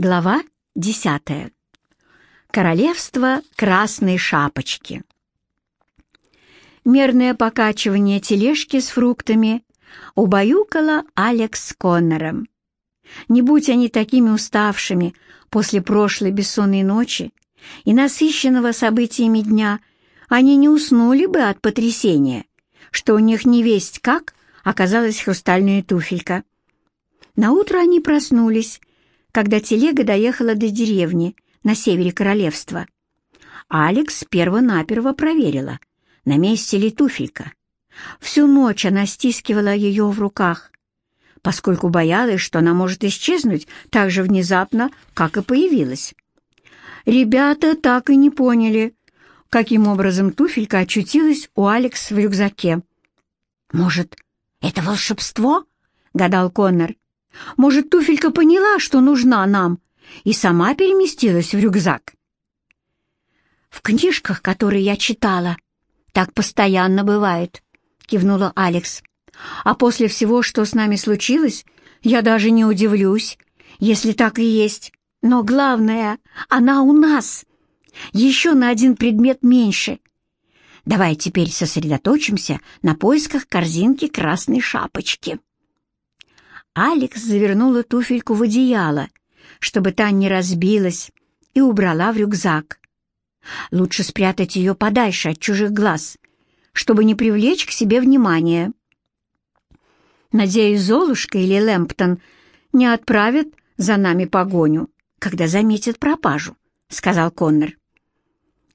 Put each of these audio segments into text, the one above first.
Глава десятая. Королевство Красной Шапочки. Мерное покачивание тележки с фруктами убаюкало Алекс с Коннором. Не будь они такими уставшими после прошлой бессонной ночи и насыщенного событиями дня, они не уснули бы от потрясения, что у них не весть как оказалась хрустальная туфелька. Наутро они проснулись, когда телега доехала до деревни на севере королевства. Алекс перво-наперво проверила, на месте ли туфелька. Всю ночь она стискивала ее в руках, поскольку боялась, что она может исчезнуть так же внезапно, как и появилась. Ребята так и не поняли, каким образом туфелька очутилась у Алекс в рюкзаке. «Может, это волшебство?» — гадал Коннор. Может, туфелька поняла, что нужна нам, и сама переместилась в рюкзак? «В книжках, которые я читала, так постоянно бывает», — кивнула Алекс. «А после всего, что с нами случилось, я даже не удивлюсь, если так и есть. Но главное, она у нас. Еще на один предмет меньше. Давай теперь сосредоточимся на поисках корзинки красной шапочки». Алекс завернула туфельку в одеяло, чтобы та не разбилась, и убрала в рюкзак. Лучше спрятать ее подальше от чужих глаз, чтобы не привлечь к себе внимания. Надеюсь, Золушка или Лэмптон не отправят за нами погоню, когда заметят пропажу, — сказал Коннор.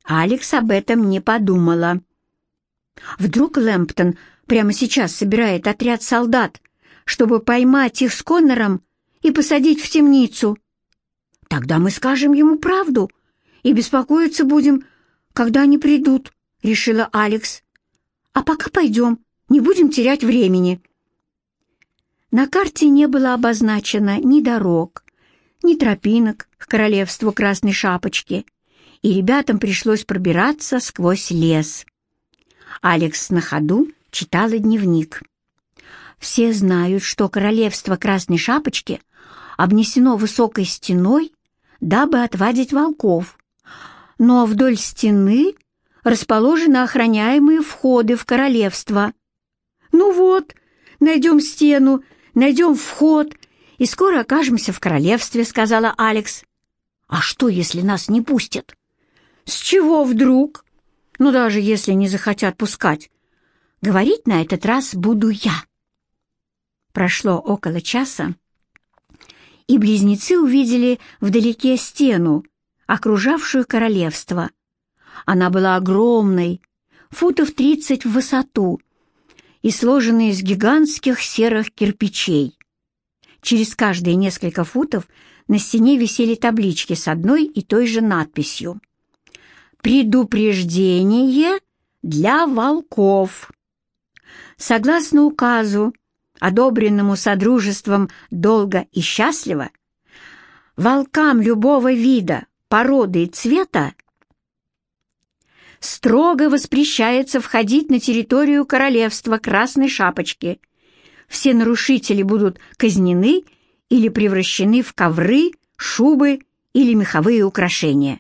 Алекс об этом не подумала. Вдруг Лэмптон прямо сейчас собирает отряд солдат, чтобы поймать их с Коннором и посадить в темницу. Тогда мы скажем ему правду и беспокоиться будем, когда они придут, — решила Алекс. А пока пойдем, не будем терять времени. На карте не было обозначено ни дорог, ни тропинок к королевству Красной Шапочки, и ребятам пришлось пробираться сквозь лес. Алекс на ходу читала дневник. Все знают, что королевство Красной Шапочки обнесено высокой стеной, дабы отвадить волков. Но вдоль стены расположены охраняемые входы в королевство. Ну вот, найдем стену, найдем вход, и скоро окажемся в королевстве, сказала Алекс. А что, если нас не пустят? С чего вдруг? Ну, даже если не захотят пускать. Говорить на этот раз буду я. Прошло около часа, и близнецы увидели вдалеке стену, окружавшую королевство. Она была огромной, футов тридцать в высоту, и сложена из гигантских серых кирпичей. Через каждые несколько футов на стене висели таблички с одной и той же надписью. «Предупреждение для волков». Согласно указу одобренному Содружеством долго и счастливо, волкам любого вида, породы и цвета строго воспрещается входить на территорию королевства Красной Шапочки. Все нарушители будут казнены или превращены в ковры, шубы или меховые украшения.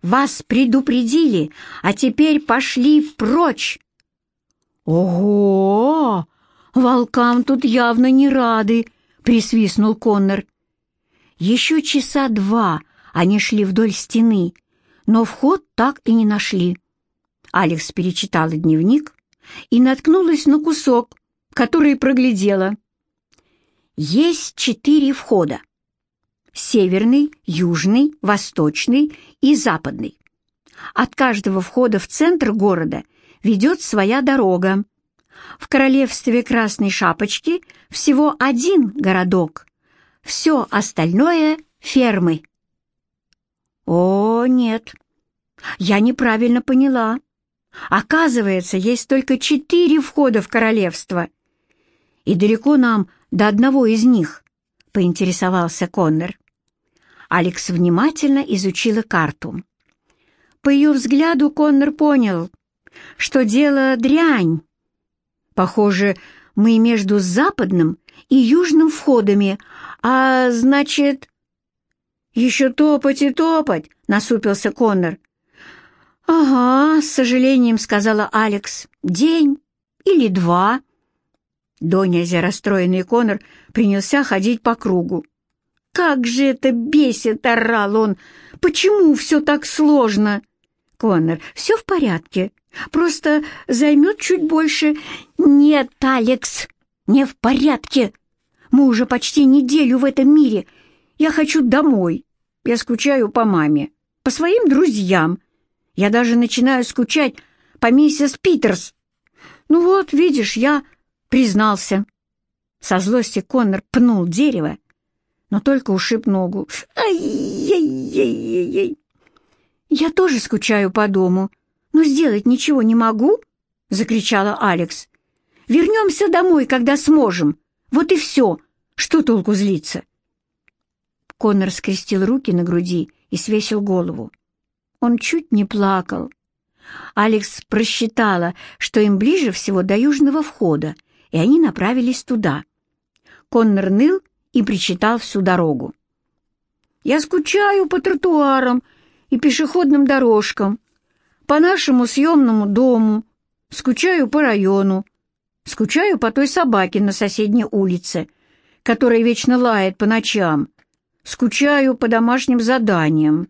Вас предупредили, а теперь пошли прочь. Ого! «Волкам тут явно не рады», — присвистнул Коннор. Еще часа два они шли вдоль стены, но вход так и не нашли. Алекс перечитала дневник и наткнулась на кусок, который проглядела. Есть четыре входа. Северный, южный, восточный и западный. От каждого входа в центр города ведет своя дорога. В королевстве Красной Шапочки всего один городок. Все остальное — фермы. О, нет, я неправильно поняла. Оказывается, есть только четыре входа в королевство. И далеко нам до одного из них, — поинтересовался Коннор. Алекс внимательно изучила карту. По ее взгляду Коннор понял, что дело дрянь, Похоже, мы между западным и южным входами, а значит... «Еще топать и топать!» — насупился Коннор. «Ага», — с сожалением сказала Алекс. «День или два». До нельзя расстроенный Коннор принялся ходить по кругу. «Как же это бесит!» — орал он. «Почему все так сложно?» «Коннор, все в порядке. Просто займет чуть больше». «Нет, Алекс, не в порядке. Мы уже почти неделю в этом мире. Я хочу домой. Я скучаю по маме, по своим друзьям. Я даже начинаю скучать по миссис Питерс. Ну вот, видишь, я признался». Со злости Коннор пнул дерево, но только ушиб ногу. «Ай-яй-яй-яй-яй!» «Я тоже скучаю по дому, но сделать ничего не могу!» — закричала Алекс. «Вернемся домой, когда сможем. Вот и все. Что толку злиться?» Коннор скрестил руки на груди и свесил голову. Он чуть не плакал. Алекс просчитала, что им ближе всего до южного входа, и они направились туда. Коннор ныл и причитал всю дорогу. «Я скучаю по тротуарам и пешеходным дорожкам, по нашему съемному дому, скучаю по району, скучаю по той собаке на соседней улице, которая вечно лает по ночам, скучаю по домашним заданиям,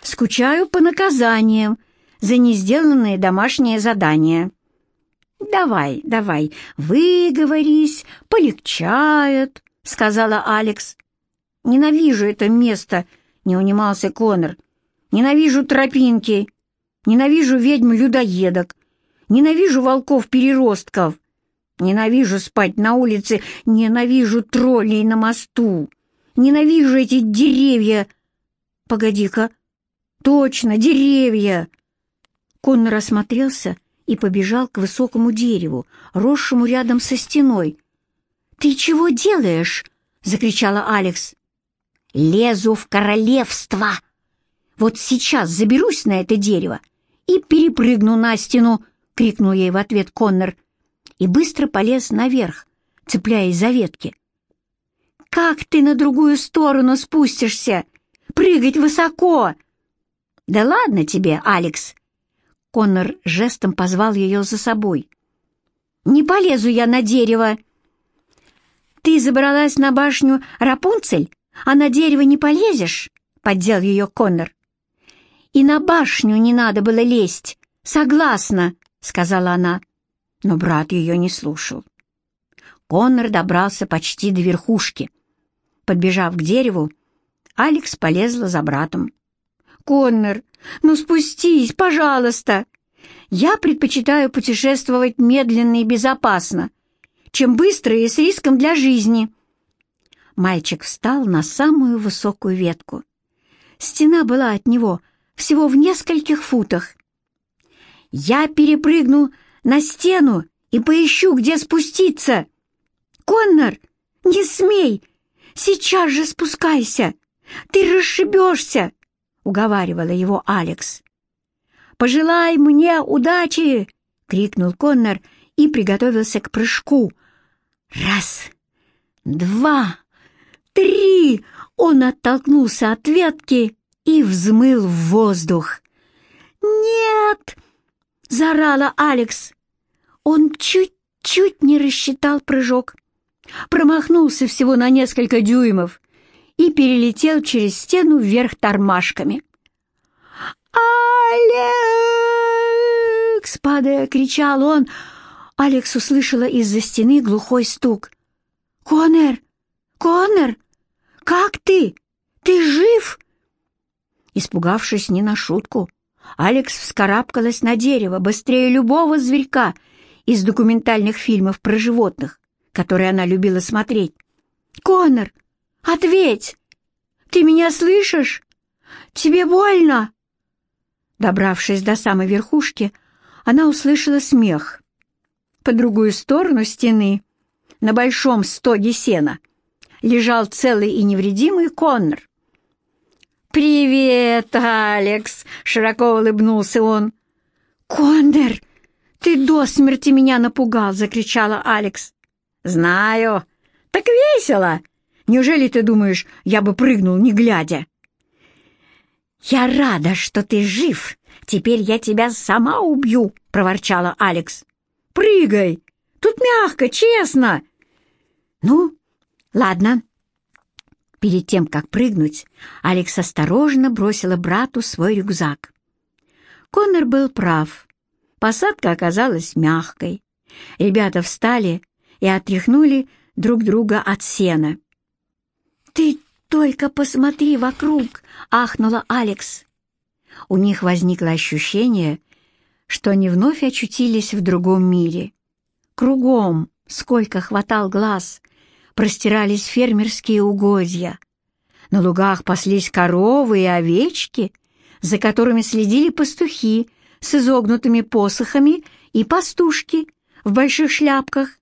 скучаю по наказаниям за несделанные домашние задания». «Давай, давай, выговорись, полегчает», — сказала Алекс. «Ненавижу это место», — не унимался Конор. «Ненавижу тропинки, ненавижу ведьм-людоедок, ненавижу волков-переростков, ненавижу спать на улице, ненавижу троллей на мосту, ненавижу эти деревья. Погоди-ка, точно, деревья!» Коннор осмотрелся и побежал к высокому дереву, росшему рядом со стеной, «Ты чего делаешь?» — закричала Алекс. «Лезу в королевство! Вот сейчас заберусь на это дерево и перепрыгну на стену!» — крикнул ей в ответ Коннор и быстро полез наверх, цепляясь за ветки. «Как ты на другую сторону спустишься? Прыгать высоко!» «Да ладно тебе, Алекс!» Коннор жестом позвал ее за собой. «Не полезу я на дерево!» «Ты забралась на башню Рапунцель, а на дерево не полезешь?» — поддел ее Коннор. «И на башню не надо было лезть. Согласна», — сказала она. Но брат ее не слушал. Коннор добрался почти до верхушки. Подбежав к дереву, Алекс полезла за братом. «Коннор, ну спустись, пожалуйста! Я предпочитаю путешествовать медленно и безопасно чем быстро и с риском для жизни. Мальчик встал на самую высокую ветку. Стена была от него всего в нескольких футах. «Я перепрыгну на стену и поищу, где спуститься!» «Коннор, не смей! Сейчас же спускайся! Ты расшибешься!» — уговаривала его Алекс. «Пожелай мне удачи!» — крикнул Коннор и приготовился к прыжку, Раз, два, три! Он оттолкнулся от ветки и взмыл в воздух. «Нет!» — заорала Алекс. Он чуть-чуть не рассчитал прыжок, промахнулся всего на несколько дюймов и перелетел через стену вверх тормашками. «Алекс!» — падая, кричал он — Алекс услышала из-за стены глухой стук. «Коннор! Коннор! Как ты? Ты жив?» Испугавшись не на шутку, Алекс вскарабкалась на дерево быстрее любого зверька из документальных фильмов про животных, которые она любила смотреть. «Коннор, ответь! Ты меня слышишь? Тебе больно?» Добравшись до самой верхушки, она услышала смех по другую сторону стены, на большом стоге сена, лежал целый и невредимый Коннор. «Привет, Алекс!» — широко улыбнулся он. «Коннор, ты до смерти меня напугал!» — закричала Алекс. «Знаю. Так весело! Неужели ты думаешь, я бы прыгнул, не глядя?» «Я рада, что ты жив. Теперь я тебя сама убью», — проворчала Алекс. «Прыгай! Тут мягко, честно!» «Ну, ладно». Перед тем, как прыгнуть, Алекс осторожно бросила брату свой рюкзак. Коннор был прав. Посадка оказалась мягкой. Ребята встали и отряхнули друг друга от сена. «Ты только посмотри вокруг!» — ахнула Алекс. У них возникло ощущение, что они вновь очутились в другом мире. Кругом, сколько хватал глаз, простирались фермерские угодья. На лугах паслись коровы и овечки, за которыми следили пастухи с изогнутыми посохами и пастушки в больших шляпках,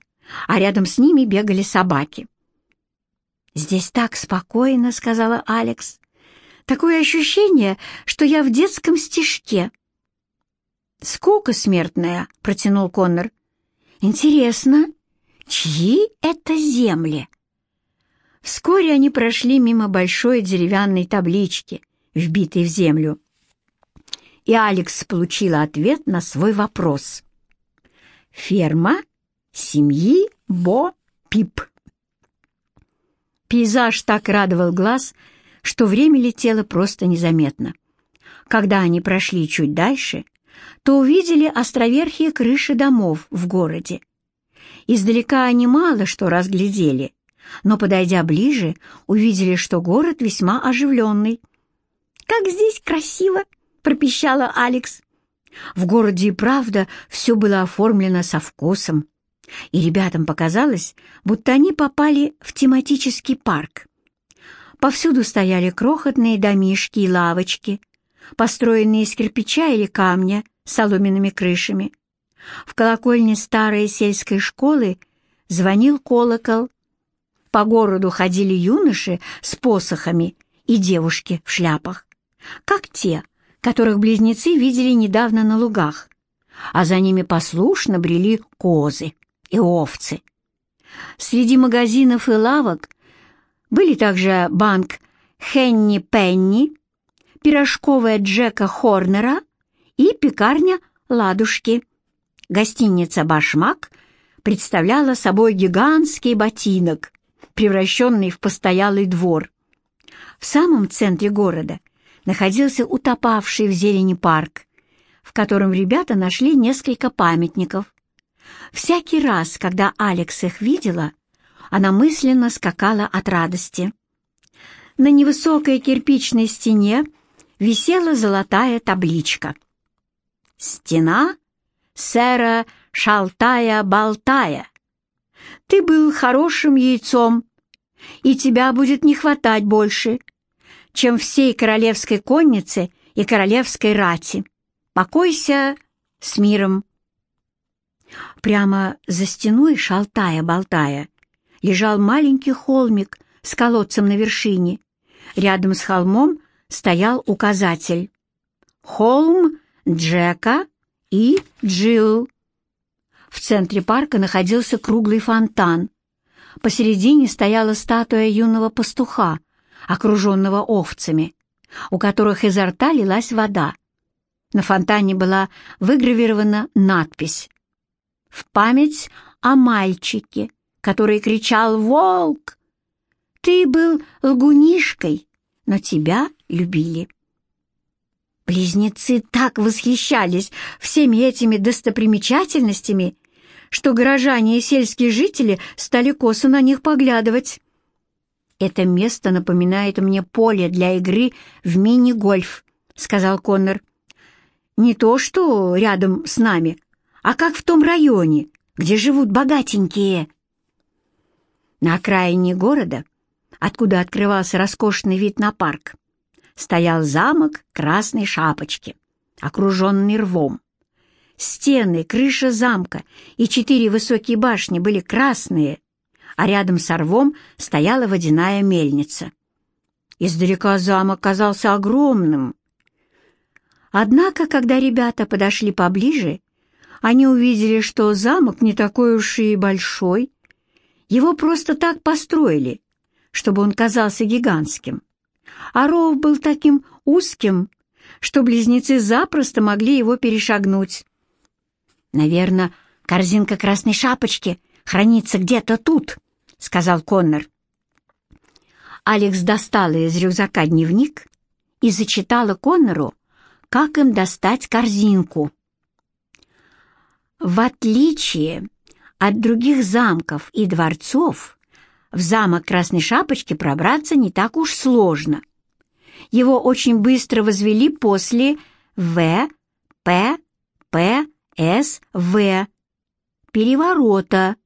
а рядом с ними бегали собаки. «Здесь так спокойно», — сказала Алекс. «Такое ощущение, что я в детском стишке». «Скука смертная», — протянул Коннор. «Интересно, чьи это земли?» Вскоре они прошли мимо большой деревянной таблички, вбитой в землю. И Алекс получила ответ на свой вопрос. «Ферма семьи Бо-Пип». Пейзаж так радовал глаз, что время летело просто незаметно. Когда они прошли чуть дальше, то увидели островерхие крыши домов в городе. Издалека они мало что разглядели, но, подойдя ближе, увидели, что город весьма оживленный. «Как здесь красиво!» — пропищала Алекс. В городе и правда все было оформлено со вкусом и ребятам показалось, будто они попали в тематический парк. Повсюду стояли крохотные домишки и лавочки, построенные из кирпича или камня с соломенными крышами. В колокольне старой сельской школы звонил колокол. По городу ходили юноши с посохами и девушки в шляпах, как те, которых близнецы видели недавно на лугах, а за ними послушно брели козы и овцы. Среди магазинов и лавок были также банк Хенни Пенни, пирожковая Джека Хорнера и пекарня Ладушки. Гостиница «Башмак» представляла собой гигантский ботинок, превращенный в постоялый двор. В самом центре города находился утопавший в зелени парк, в котором ребята нашли несколько памятников, Всякий раз, когда Алекс их видела, она мысленно скакала от радости. На невысокой кирпичной стене висела золотая табличка. «Стена сэра Шалтая-Болтая. Ты был хорошим яйцом, и тебя будет не хватать больше, чем всей королевской коннице и королевской рати. Покойся с миром». Прямо за стеной, шалтая-болтая, лежал маленький холмик с колодцем на вершине. Рядом с холмом стоял указатель. «Холм Джека и Джилл». В центре парка находился круглый фонтан. Посередине стояла статуя юного пастуха, окруженного овцами, у которых изо рта лилась вода. На фонтане была выгравирована надпись в память о мальчике, который кричал «Волк!». Ты был лгунишкой, но тебя любили. Близнецы так восхищались всеми этими достопримечательностями, что горожане и сельские жители стали косо на них поглядывать. «Это место напоминает мне поле для игры в мини-гольф», — сказал Коннор. «Не то, что рядом с нами, а как в том районе, где живут богатенькие. На окраине города, откуда открывался роскошный вид на парк, стоял замок Красной Шапочки, окруженный рвом. Стены, крыша замка и четыре высокие башни были красные, а рядом с рвом стояла водяная мельница. Издалека замок казался огромным. Однако, когда ребята подошли поближе, они увидели, что замок не такой уж и большой. Его просто так построили, чтобы он казался гигантским. А ров был таким узким, что близнецы запросто могли его перешагнуть. «Наверное, корзинка красной шапочки хранится где-то тут», — сказал Коннор. Алекс достала из рюкзака дневник и зачитала Коннору, как им достать корзинку. В отличие от других замков и дворцов, в замок Красной Шапочки пробраться не так уж сложно. Его очень быстро возвели после В, П, П, С, В переворота,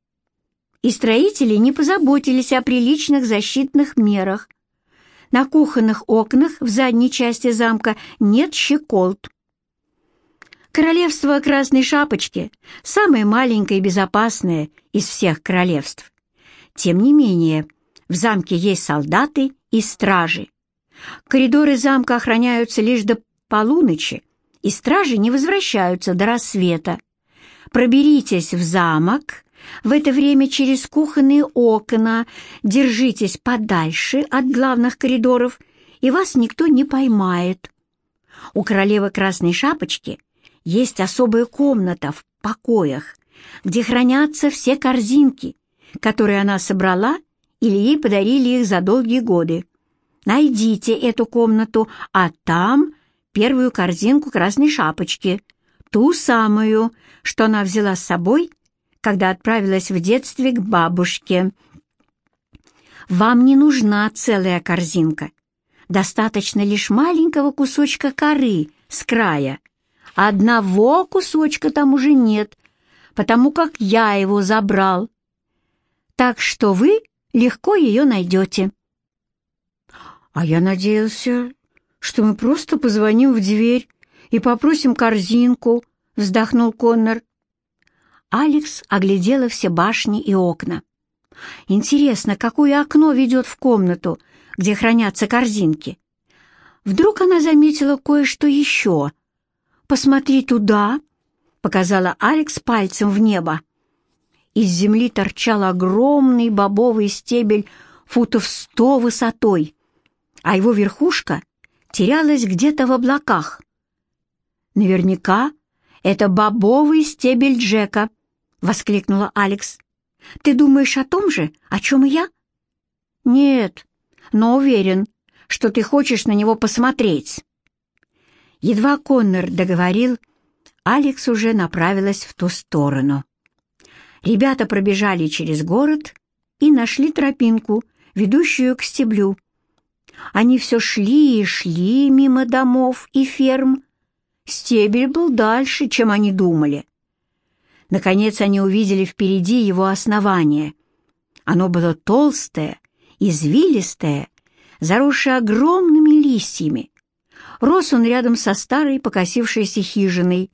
и строители не позаботились о приличных защитных мерах. На кухонных окнах в задней части замка нет щеколд. Королевство Красной Шапочки – самое маленькое и безопасное из всех королевств. Тем не менее, в замке есть солдаты и стражи. Коридоры замка охраняются лишь до полуночи, и стражи не возвращаются до рассвета. Проберитесь в замок, в это время через кухонные окна держитесь подальше от главных коридоров, и вас никто не поймает. У королевы Красной Шапочки есть особая комната в покоях, где хранятся все корзинки, которые она собрала или ей подарили их за долгие годы. Найдите эту комнату, а там первую корзинку Красной Шапочки, ту самую, что она взяла с собой когда отправилась в детстве к бабушке. Вам не нужна целая корзинка. Достаточно лишь маленького кусочка коры с края. Одного кусочка там уже нет, потому как я его забрал. Так что вы легко ее найдете. А я надеялся, что мы просто позвоним в дверь и попросим корзинку, вздохнул Коннор. Алекс оглядела все башни и окна. Интересно, какое окно ведет в комнату, где хранятся корзинки? Вдруг она заметила кое-что еще. «Посмотри туда!» — показала Алекс пальцем в небо. Из земли торчал огромный бобовый стебель футов сто высотой, а его верхушка терялась где-то в облаках. Наверняка это бобовый стебель Джека, — воскликнула Алекс. «Ты думаешь о том же, о чем и я?» «Нет, но уверен, что ты хочешь на него посмотреть». Едва Коннор договорил, Алекс уже направилась в ту сторону. Ребята пробежали через город и нашли тропинку, ведущую к стеблю. Они все шли и шли мимо домов и ферм. Стебель был дальше, чем они думали. Наконец они увидели впереди его основание. Оно было толстое, извилистое, заросшее огромными листьями. Рос он рядом со старой покосившейся хижиной,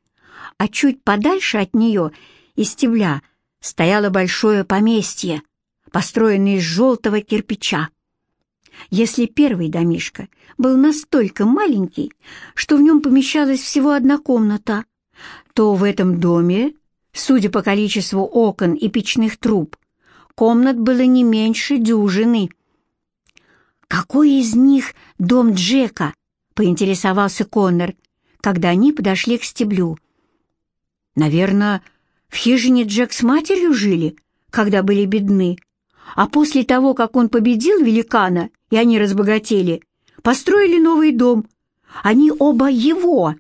а чуть подальше от нее, из стебля, стояло большое поместье, построенное из желтого кирпича. Если первый домишко был настолько маленький, что в нем помещалась всего одна комната, то в этом доме Судя по количеству окон и печных труб, комнат было не меньше дюжины. «Какой из них дом Джека?» — поинтересовался Коннор, когда они подошли к стеблю. «Наверное, в хижине Джек с матерью жили, когда были бедны, а после того, как он победил великана, и они разбогатели, построили новый дом. Они оба его!»